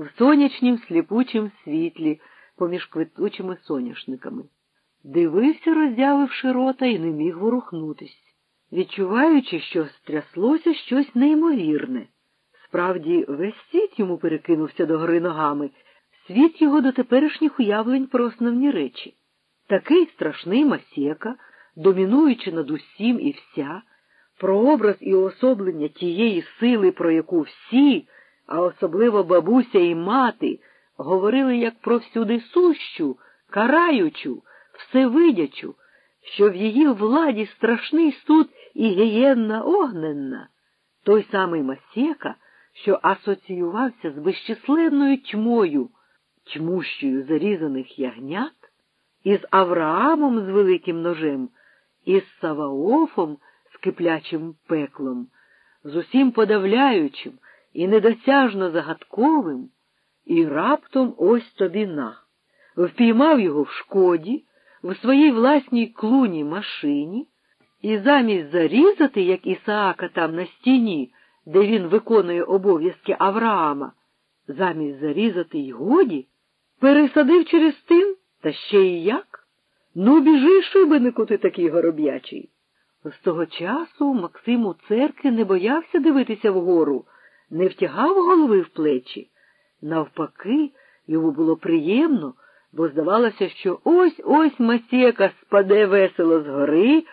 в сонячнім сліпучім світлі поміж квитучими соняшниками. Дивився, роздявивши рота, і не міг ворухнутись, відчуваючи, що стряслося щось неймовірне. Справді, весь світ йому перекинувся до гори ногами, світ його до теперішніх уявлень про основні речі. Такий страшний масєка, домінуючи над усім і вся, прообраз і уособлення тієї сили, про яку всі, а особливо бабуся і мати, говорили як про всюди сущу, караючу, всевидячу, що в її владі страшний суд і гієнна огненна, той самий масєка, що асоціювався з безчисленною тьмою, тьмущою зарізаних ягнят, із Авраамом з великим ножем, із Саваофом з киплячим пеклом, з усім подавляючим і недосяжно загадковим, і раптом ось тобі на. Впіймав його в шкоді, в своїй власній клуні машині, і замість зарізати, як Ісаака там на стіні, де він виконує обов'язки Авраама, замість зарізати й годі, пересадив через тим, та ще й як? Ну, біжи, шибенику, ти такий гороб'ячий. З того часу Максим у церкві не боявся дивитися вгору, не втягав голови в плечі. Навпаки, йому було приємно, бо здавалося, що ось ось Масєка спаде весело з гори,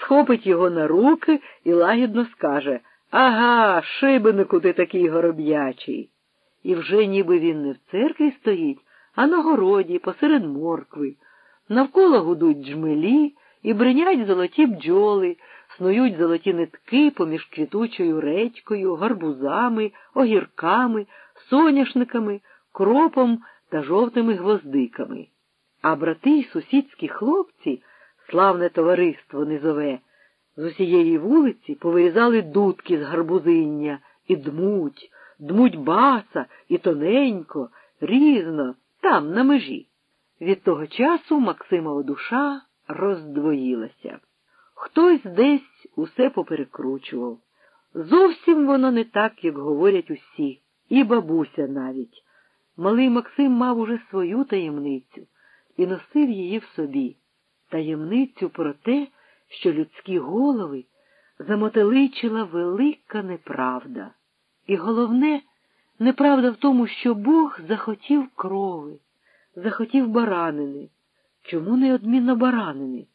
схопить його на руки і лагідно скаже Ага, шибенику ти такий гороб'ячий. І вже ніби він не в церкві стоїть, а на городі, посеред моркви. Навколо гудуть джмелі і бринять золоті бджоли, снують золоті нитки поміж квітучою редькою, гарбузами, огірками, соняшниками, кропом та жовтими гвоздиками. А брати й сусідські хлопці, славне товариство низове, з усієї вулиці повирізали дудки з гарбузиння і дмуть, дмуть баса і тоненько, різно, там, на межі. Від того часу Максимова душа роздвоїлася. Хтось десь усе поперекручував. Зовсім воно не так, як говорять усі, і бабуся навіть. Малий Максим мав уже свою таємницю і носив її в собі, таємницю про те, що людські голови замотеличила велика неправда. І головне, неправда в тому, що Бог захотів крови, захотів баранини. Чому не одмінно баранини?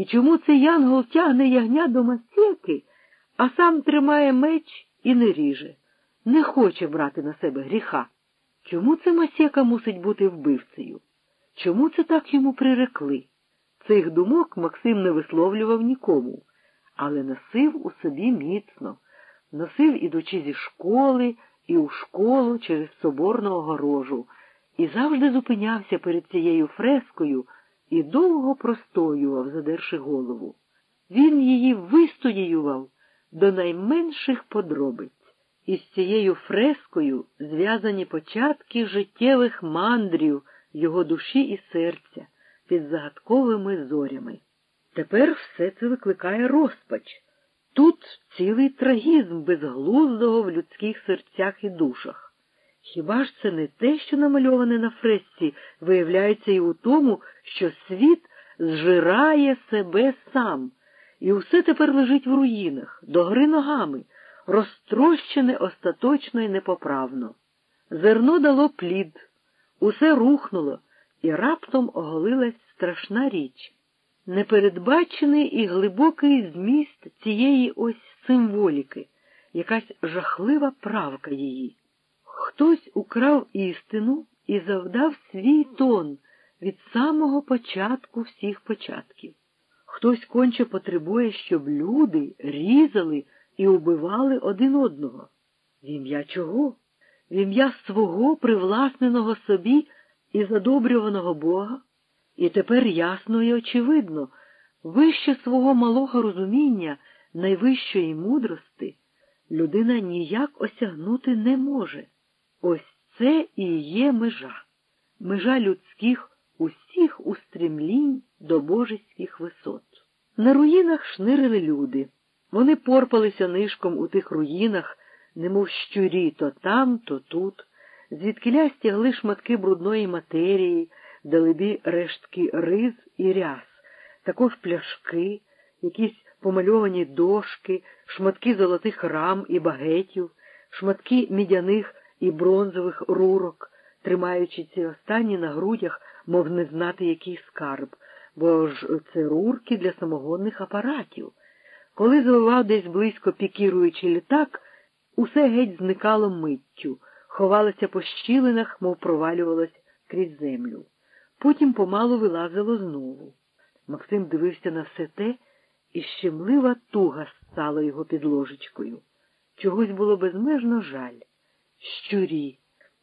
І чому цей янгол тягне ягня до масєки, а сам тримає меч і не ріже, не хоче брати на себе гріха? Чому це масєка мусить бути вбивцею? Чому це так йому прирекли? Цих думок Максим не висловлював нікому, але носив у собі міцно, носив, ідучи зі школи і у школу через соборну огорожу, і завжди зупинявся перед цією фрескою і довго простоював, задерши голову. Він її вистоював до найменших подробиць. І з цією фрескою зв'язані початки життєвих мандрів його душі і серця під загадковими зорями. Тепер все це викликає розпач. Тут цілий трагізм безглуздого в людських серцях і душах. Хіба ж це не те, що намальоване на фресці, виявляється і у тому, що світ зжирає себе сам, і усе тепер лежить в руїнах, догори ногами, розтрощене остаточно і непоправно. Зерно дало плід, усе рухнуло, і раптом оголилась страшна річ. Непередбачений і глибокий зміст цієї ось символіки, якась жахлива правка її. Хтось украв істину і завдав свій тон від самого початку всіх початків. Хтось конче потребує, щоб люди різали і убивали один одного. В ім'я чого? В ім'я свого привласненого собі і задобрюваного Бога? І тепер ясно і очевидно, вище свого малого розуміння, найвищої мудрости, людина ніяк осягнути не може. Ось це і є межа, межа людських усіх устремлінь до божеських висот. На руїнах шнирили люди. Вони порпалися нишком у тих руїнах, немов щурі то там, то тут, звідкиля стягли шматки брудної матерії, далебі рештки риз і ряс, також пляшки, якісь помальовані дошки, шматки золотих рам і багетів, шматки мідяних і бронзових рурок, тримаючи ці останні на грудях, мов не знати, який скарб, бо ж це рурки для самогонних апаратів. Коли завивав десь близько пікіруючи літак, усе геть зникало миттю, ховалося по щілинах, мов провалювалось крізь землю. Потім помалу вилазило знову. Максим дивився на все те, і щемлива туга стала його під ложечкою. Чогось було безмежно жаль, щурі.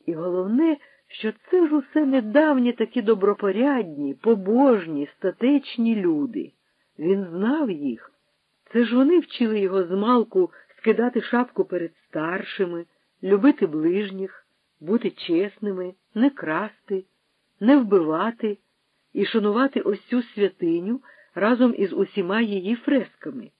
І головне, що це ж усе недавні такі добропорядні, побожні, статечні люди. Він знав їх. Це ж вони вчили його змалку скидати шапку перед старшими, любити ближніх, бути чесними, не красти, не вбивати і шанувати ось цю святиню разом із усіма її фресками.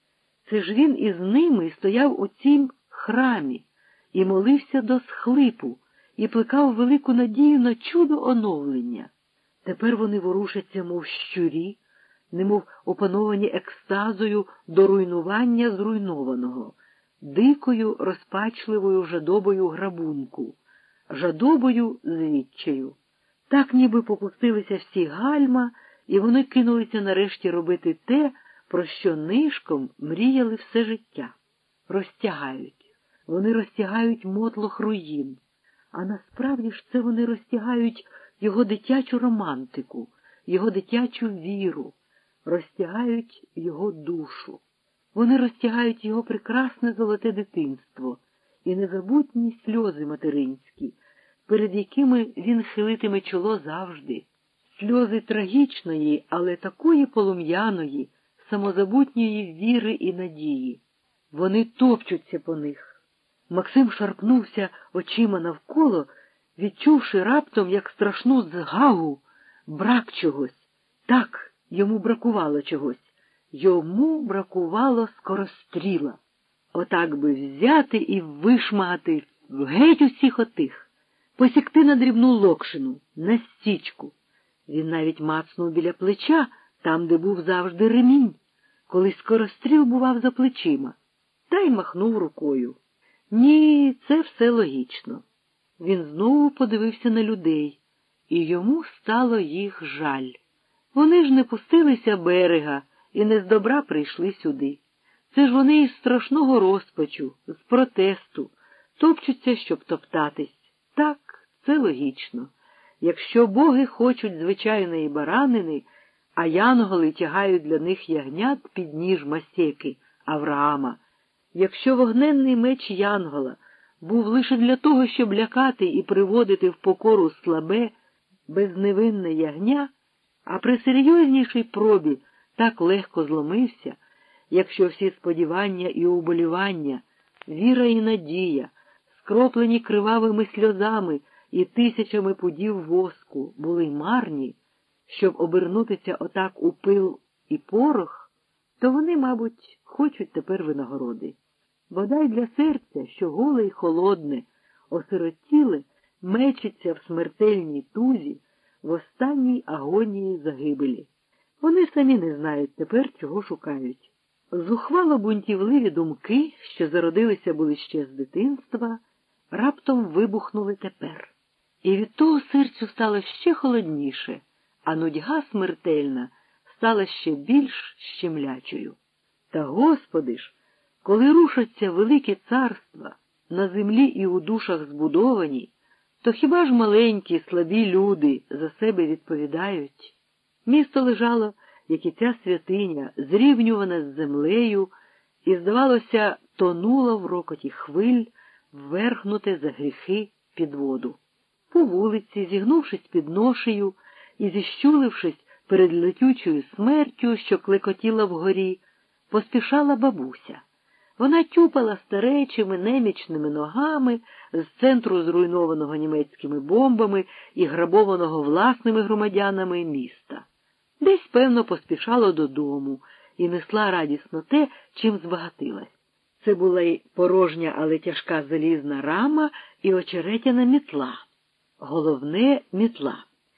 Це ж він із ними стояв у цім храмі і молився до схлипу, і плекав велику надію на чудо оновлення. Тепер вони ворушаться, мов щурі, немов опановані екстазою до руйнування зруйнованого, дикою, розпачливою жадобою грабунку, жадобою звідчаю. Так ніби попустилися всі гальма, і вони кинулися нарешті робити те, про що нишком мріяли все життя. Розтягають. Вони розтягають мотлох руїн. А насправді ж це вони розтягають його дитячу романтику, його дитячу віру, розтягають його душу. Вони розтягають його прекрасне золоте дитинство і незабутні сльози материнські, перед якими він хилитиме чоло завжди, сльози трагічної, але такої полум'яної, самозабутньої віри і надії. Вони топчуться по них. Максим шарпнувся очима навколо, відчувши раптом, як страшну згагу, брак чогось. Так, йому бракувало чогось. Йому бракувало скоростріла. Отак би взяти і вишмагати геть усіх отих, посікти на дрібну локшину, на стічку. Він навіть мацнув біля плеча, там, де був завжди ремінь, коли скоростріл бував за плечима, та й махнув рукою. Ні, це все логічно. Він знову подивився на людей, і йому стало їх жаль. Вони ж не пустилися берега і не з добра прийшли сюди. Це ж вони із страшного розпачу, з протесту, топчуться, щоб топтатись. Так, це логічно. Якщо боги хочуть звичайної баранини, а янголи тягають для них ягнят під ніж масеки Авраама, якщо вогненний меч Янгола був лише для того, щоб лякати і приводити в покору слабе, безневинне ягня, а при серйознішій пробі так легко зломився, якщо всі сподівання і уболівання, віра і надія, скроплені кривавими сльозами і тисячами пудів воску, були марні, щоб обернутися отак у пил і порох, то вони, мабуть, хочуть тепер винагороди. Бодай для серця, що голе й холодне, осиротіле, мечиться в смертельній тузі в останній агонії загибелі. Вони самі не знають тепер, чого шукають. Зухвало бунтівливі думки, що зародилися були ще з дитинства, раптом вибухнули тепер. І від того серцю стало ще холодніше, а нудьга смертельна стала ще більш щемлячою. Та, Господи ж, коли рушаться великі царства на землі і у душах збудовані, то хіба ж маленькі, слабі люди за себе відповідають? Місто лежало, як і ця святиня, зрівнюване з землею, і, здавалося, тонуло в рокоті хвиль, вверхнуте за гріхи під воду. По вулиці, зігнувшись під ношею і зіщулившись перед летючою смертю, що клекотіла вгорі, поспішала бабуся. Вона тюпала старечими немічними ногами з центру зруйнованого німецькими бомбами і грабованого власними громадянами міста. Десь, певно, поспішала додому і несла радісно те, чим збагатилась. Це була й порожня, але тяжка залізна рама і очеретяна мітла. головне мітла.